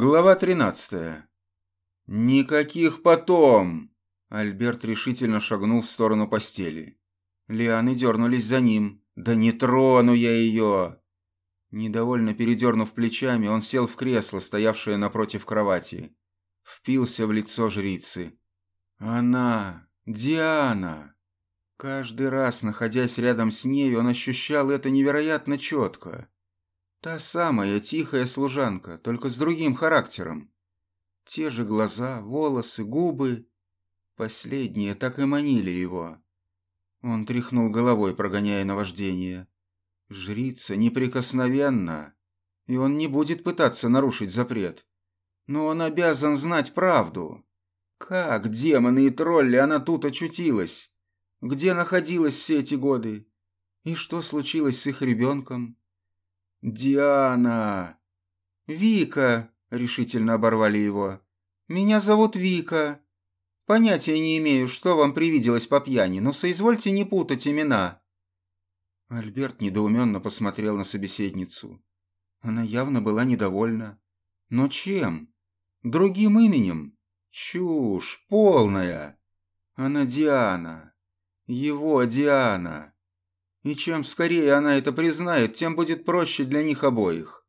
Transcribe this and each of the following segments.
Глава 13. Никаких потом. Альберт решительно шагнул в сторону постели. Лианы дернулись за ним. Да не трону я ее. Недовольно передернув плечами, он сел в кресло, стоявшее напротив кровати. Впился в лицо жрицы. Она, Диана. Каждый раз, находясь рядом с ней, он ощущал это невероятно четко. Та самая тихая служанка, только с другим характером. Те же глаза, волосы, губы. Последние так и манили его. Он тряхнул головой, прогоняя наваждение. Жрица неприкосновенна, и он не будет пытаться нарушить запрет. Но он обязан знать правду. Как, демоны и тролли, она тут очутилась? Где находилась все эти годы? И что случилось с их ребенком? «Диана!» «Вика!» — решительно оборвали его. «Меня зовут Вика. Понятия не имею, что вам привиделось по пьяни, но соизвольте не путать имена». Альберт недоуменно посмотрел на собеседницу. Она явно была недовольна. Но чем? Другим именем? Чушь полная. Она Диана. Его Диана. И чем скорее она это признает, тем будет проще для них обоих.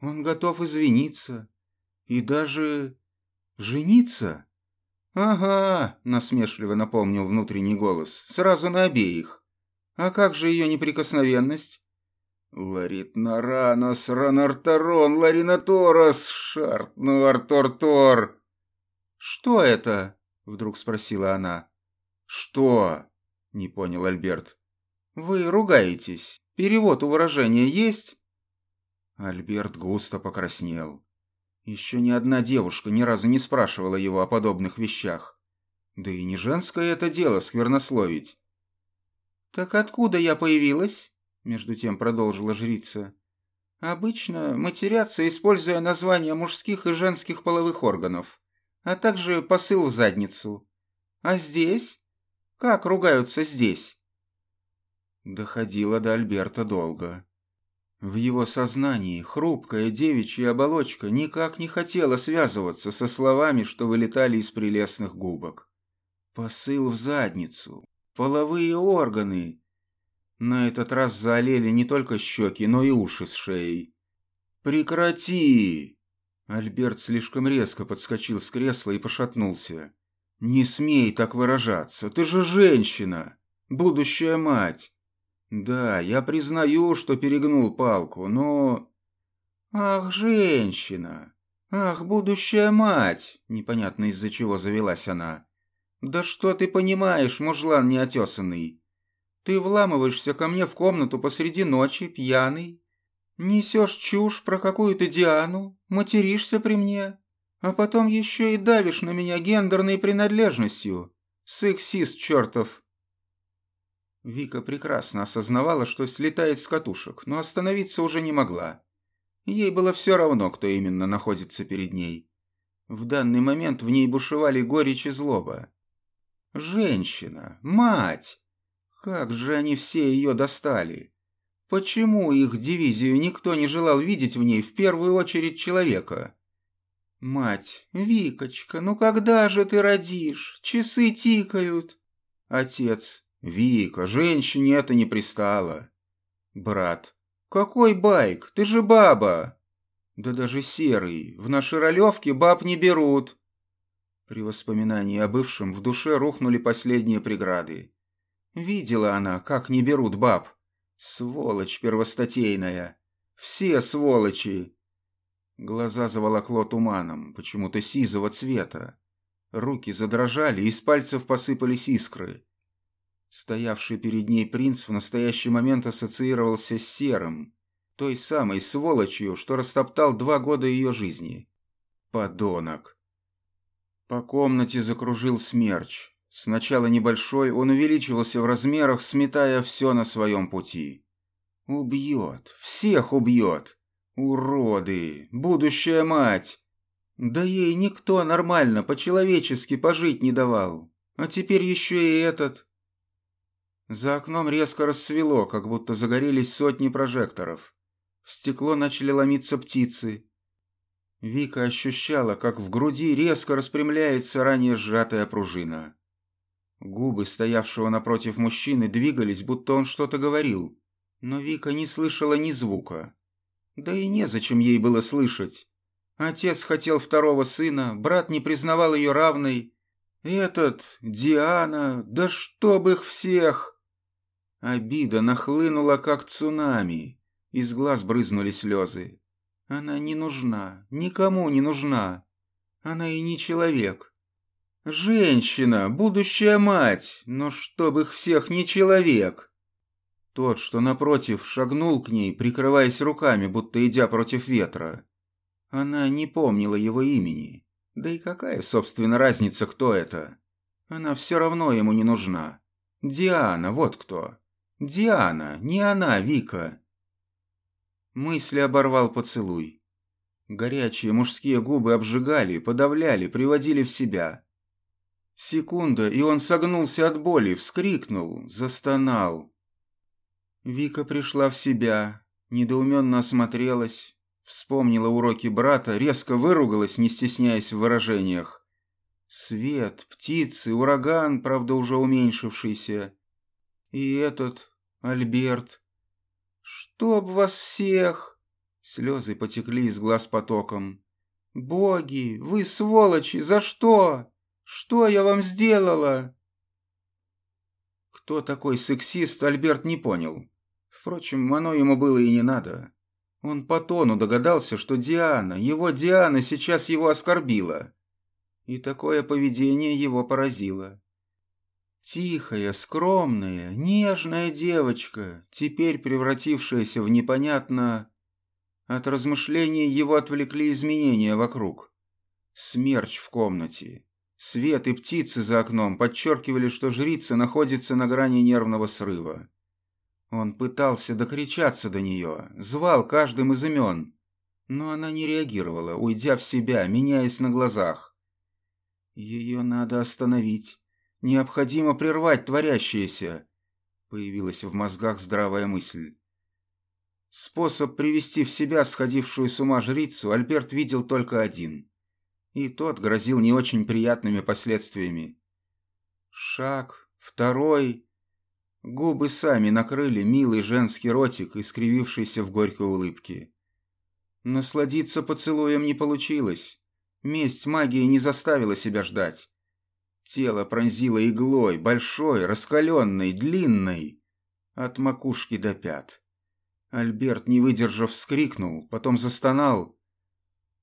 Он готов извиниться. И даже... жениться? Ага, насмешливо напомнил внутренний голос. Сразу на обеих. А как же ее неприкосновенность? Ларит Наранос, Ранартарон, Ларинаторос, Шартнуартортор. Что это? Вдруг спросила она. Что? Не понял Альберт. «Вы ругаетесь. Перевод у выражения есть?» Альберт густо покраснел. Еще ни одна девушка ни разу не спрашивала его о подобных вещах. Да и не женское это дело сквернословить. «Так откуда я появилась?» — между тем продолжила жрица. «Обычно матерятся, используя названия мужских и женских половых органов, а также посыл в задницу. А здесь? Как ругаются здесь?» Доходило до Альберта долго. В его сознании хрупкая девичья оболочка никак не хотела связываться со словами, что вылетали из прелестных губок. Посыл в задницу, половые органы. На этот раз заолели не только щеки, но и уши с шеей. «Прекрати!» Альберт слишком резко подскочил с кресла и пошатнулся. «Не смей так выражаться, ты же женщина, будущая мать. Да, я признаю, что перегнул палку, но... Ах, женщина! Ах, будущая мать! Непонятно из-за чего завелась она. Да что ты понимаешь, мужлан неотесанный? Ты вламываешься ко мне в комнату посреди ночи, пьяный, несешь чушь про какую-то Диану, материшься при мне, а потом еще и давишь на меня гендерной принадлежностью. Сексист чертов!» Вика прекрасно осознавала, что слетает с катушек, но остановиться уже не могла. Ей было все равно, кто именно находится перед ней. В данный момент в ней бушевали горечь и злоба. Женщина, мать! Как же они все ее достали! Почему их дивизию никто не желал видеть в ней в первую очередь человека? Мать, Викочка, ну когда же ты родишь? Часы тикают. Отец, «Вика, женщине это не пристало». «Брат, какой байк? Ты же баба!» «Да даже серый, в нашей ролевке баб не берут». При воспоминании о бывшем в душе рухнули последние преграды. Видела она, как не берут баб. Сволочь первостатейная. Все сволочи. Глаза заволокло туманом, почему-то сизого цвета. Руки задрожали, из пальцев посыпались искры. Стоявший перед ней принц в настоящий момент ассоциировался с Серым, той самой сволочью, что растоптал два года ее жизни. Подонок. По комнате закружил смерч. Сначала небольшой, он увеличивался в размерах, сметая все на своем пути. Убьет, всех убьет. Уроды, будущая мать. Да ей никто нормально, по-человечески пожить не давал. А теперь еще и этот. За окном резко рассвело, как будто загорелись сотни прожекторов. В стекло начали ломиться птицы. Вика ощущала, как в груди резко распрямляется ранее сжатая пружина. Губы стоявшего напротив мужчины двигались, будто он что-то говорил, но Вика не слышала ни звука. Да и незачем ей было слышать. Отец хотел второго сына, брат не признавал ее равной. Этот, Диана, да чтоб их всех! Обида нахлынула, как цунами. Из глаз брызнули слезы. Она не нужна, никому не нужна. Она и не человек. Женщина, будущая мать, но чтоб их всех не человек. Тот, что напротив, шагнул к ней, прикрываясь руками, будто идя против ветра. Она не помнила его имени. Да и какая, собственно, разница, кто это? Она все равно ему не нужна. Диана, вот кто. Диана, не она, Вика. Мысли оборвал поцелуй. Горячие мужские губы обжигали, подавляли, приводили в себя. Секунда, и он согнулся от боли, вскрикнул, застонал. Вика пришла в себя, недоуменно осмотрелась, вспомнила уроки брата, резко выругалась, не стесняясь в выражениях. Свет, птицы, ураган, правда, уже уменьшившийся. И этот, Альберт, «Чтоб вас всех!» Слезы потекли из глаз потоком. «Боги, вы сволочи, за что? Что я вам сделала?» Кто такой сексист, Альберт не понял. Впрочем, оно ему было и не надо. Он по тону догадался, что Диана, его Диана, сейчас его оскорбила. И такое поведение его поразило. Тихая, скромная, нежная девочка, теперь превратившаяся в непонятно... От размышлений его отвлекли изменения вокруг. Смерч в комнате. Свет и птицы за окном подчеркивали, что жрица находится на грани нервного срыва. Он пытался докричаться до нее, звал каждым из имен, но она не реагировала, уйдя в себя, меняясь на глазах. Ее надо остановить. Необходимо прервать творящееся. Появилась в мозгах здравая мысль. Способ привести в себя сходившую с ума жрицу Альберт видел только один. И тот грозил не очень приятными последствиями. Шаг, второй. Губы сами накрыли милый женский ротик, искривившийся в горькой улыбке. Насладиться поцелуем не получилось. Месть магии не заставила себя ждать. Тело пронзило иглой, большой, раскаленной, длинной, от макушки до пят. Альберт, не выдержав, вскрикнул, потом застонал.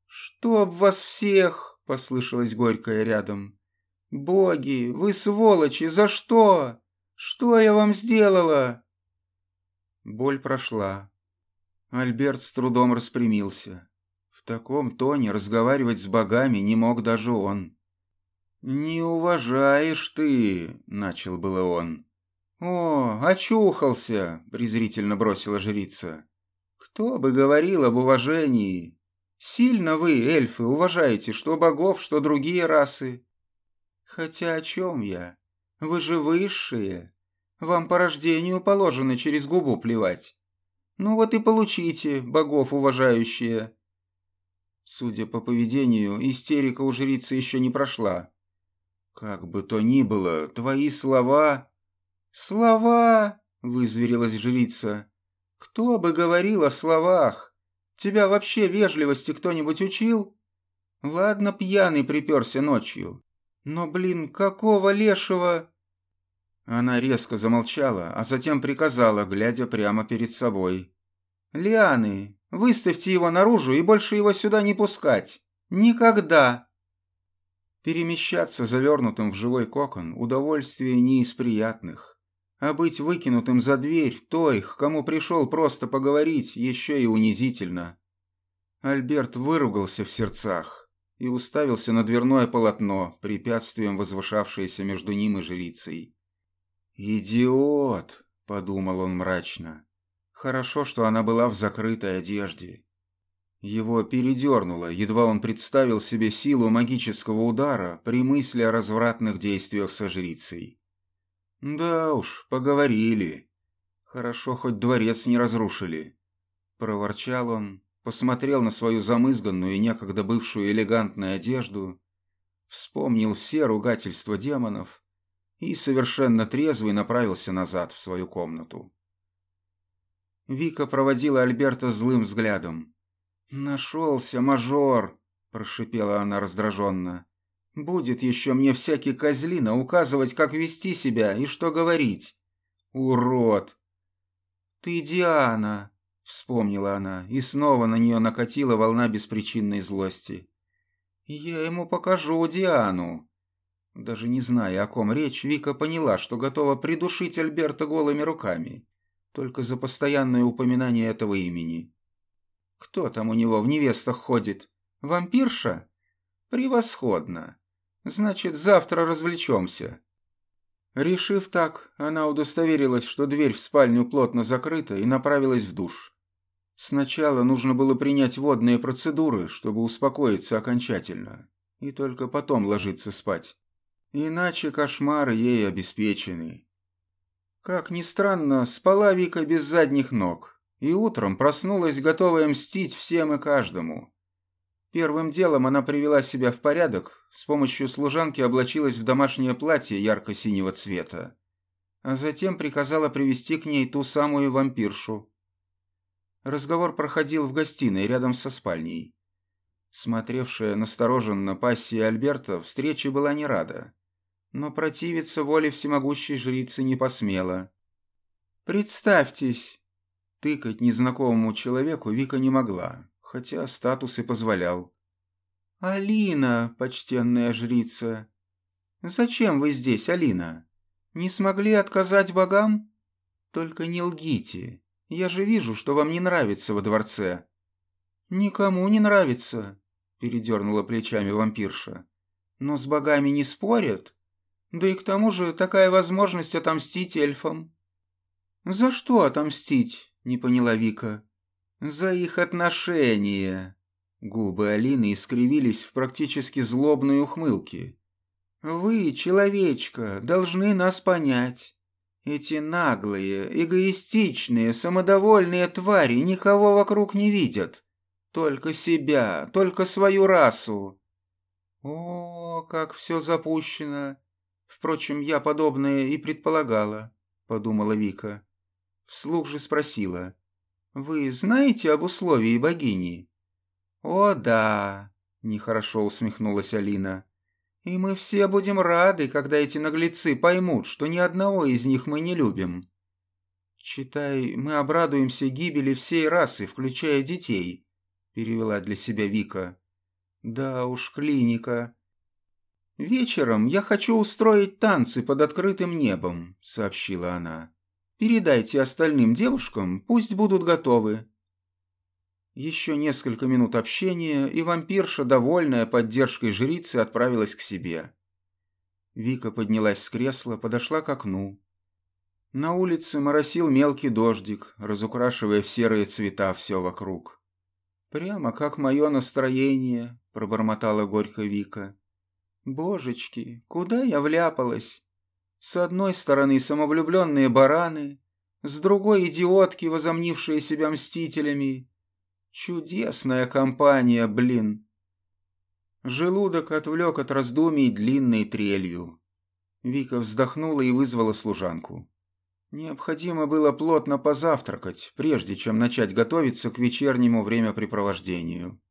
«Чтоб вас всех!» — послышалось горькое рядом. «Боги, вы сволочи, за что? Что я вам сделала?» Боль прошла. Альберт с трудом распрямился. В таком тоне разговаривать с богами не мог даже он. «Не уважаешь ты», — начал было он. «О, очухался», — презрительно бросила жрица. «Кто бы говорил об уважении? Сильно вы, эльфы, уважаете что богов, что другие расы. Хотя о чем я? Вы же высшие. Вам по рождению положено через губу плевать. Ну вот и получите, богов уважающие». Судя по поведению, истерика у жрицы еще не прошла. «Как бы то ни было, твои слова...» «Слова!» — вызверилась жрица. «Кто бы говорил о словах? Тебя вообще вежливости кто-нибудь учил? Ладно, пьяный приперся ночью. Но, блин, какого лешего...» Она резко замолчала, а затем приказала, глядя прямо перед собой. «Лианы, выставьте его наружу и больше его сюда не пускать. Никогда!» Перемещаться завернутым в живой кокон – удовольствие не из приятных. А быть выкинутым за дверь той, к кому пришел просто поговорить, еще и унизительно. Альберт выругался в сердцах и уставился на дверное полотно, препятствием возвышавшееся между ним и жрицей. «Идиот!» – подумал он мрачно. «Хорошо, что она была в закрытой одежде. Его передернуло, едва он представил себе силу магического удара при мысли о развратных действиях со жрицей. «Да уж, поговорили. Хорошо, хоть дворец не разрушили». Проворчал он посмотрел на свою замызганную и некогда бывшую элегантную одежду, вспомнил все ругательства демонов и совершенно трезвый направился назад в свою комнату. Вика проводила Альберта злым взглядом. «Нашелся мажор!» – прошипела она раздраженно. «Будет еще мне всякий козлина указывать, как вести себя и что говорить. Урод!» «Ты Диана!» – вспомнила она, и снова на нее накатила волна беспричинной злости. «Я ему покажу Диану!» Даже не зная, о ком речь, Вика поняла, что готова придушить Альберта голыми руками только за постоянное упоминание этого имени. Кто там у него в невестах ходит? Вампирша? Превосходно. Значит, завтра развлечемся. Решив так, она удостоверилась, что дверь в спальню плотно закрыта и направилась в душ. Сначала нужно было принять водные процедуры, чтобы успокоиться окончательно, и только потом ложиться спать. Иначе кошмары ей обеспечены. Как ни странно, спала Вика без задних ног, и утром проснулась, готовая мстить всем и каждому. Первым делом она привела себя в порядок, с помощью служанки облачилась в домашнее платье ярко-синего цвета, а затем приказала привести к ней ту самую вампиршу. Разговор проходил в гостиной рядом со спальней. Смотревшая настороженно пассия Альберта встрече была не рада но противиться воле всемогущей жрицы не посмела. «Представьтесь!» Тыкать незнакомому человеку Вика не могла, хотя статус и позволял. «Алина, почтенная жрица!» «Зачем вы здесь, Алина? Не смогли отказать богам? Только не лгите. Я же вижу, что вам не нравится во дворце». «Никому не нравится», — передернула плечами вампирша. «Но с богами не спорят. Да и к тому же такая возможность отомстить эльфам. «За что отомстить?» — не поняла Вика. «За их отношения». Губы Алины искривились в практически злобной ухмылке. «Вы, человечка, должны нас понять. Эти наглые, эгоистичные, самодовольные твари никого вокруг не видят. Только себя, только свою расу. О, как все запущено! Впрочем, я подобное и предполагала, подумала Вика. Вслух же спросила. Вы знаете об условии богини? О, да, нехорошо усмехнулась Алина. И мы все будем рады, когда эти наглецы поймут, что ни одного из них мы не любим. Читай, мы обрадуемся гибели всей расы, включая детей, перевела для себя Вика. Да уж, клиника. «Вечером я хочу устроить танцы под открытым небом», — сообщила она. «Передайте остальным девушкам, пусть будут готовы». Еще несколько минут общения, и вампирша, довольная поддержкой жрицы, отправилась к себе. Вика поднялась с кресла, подошла к окну. На улице моросил мелкий дождик, разукрашивая в серые цвета все вокруг. «Прямо как мое настроение», — пробормотала горько Вика. Божечки, куда я вляпалась? С одной стороны самовлюбленные бараны, с другой идиотки, возомнившие себя мстителями. Чудесная компания, блин. Желудок отвлек от раздумий длинной трелью. Вика вздохнула и вызвала служанку. Необходимо было плотно позавтракать, прежде чем начать готовиться к вечернему времяпрепровождению.